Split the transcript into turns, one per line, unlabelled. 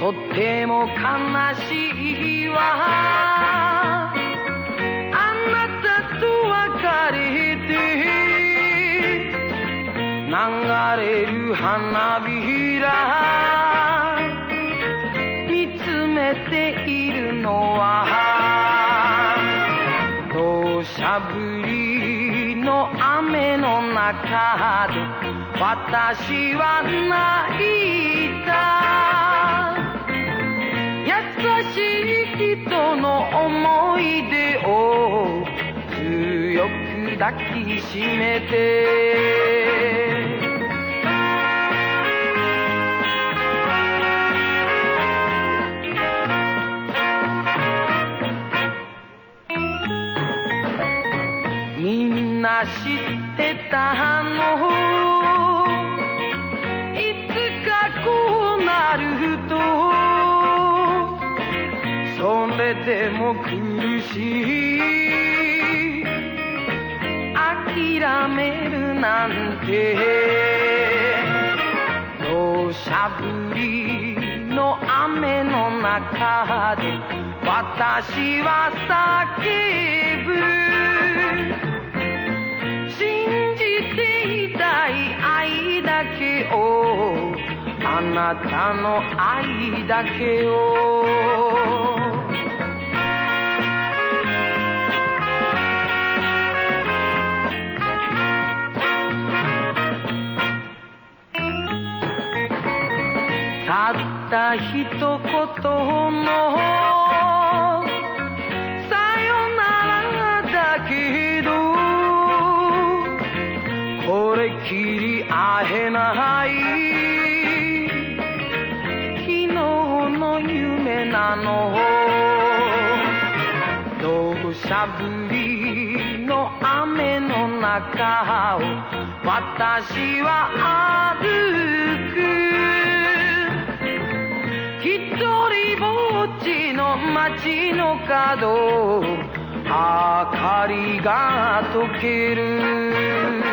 とっても悲しいわあなたと別れて流れる花びら見つめているのは土砂降りの雨の中で私は泣いた。しい人の思い出を強く抱きしめて。みんな知ってたの？れでも苦しい。諦めるなんて土砂降りの雨の中で私は叫ぶ。信じていたい愛だけをあなたの愛だけを。たった一言のさよならだけどこれきり会えない。昨日の夢なの土砂降りの雨の中を。私は歩の街の角明かりが溶ける。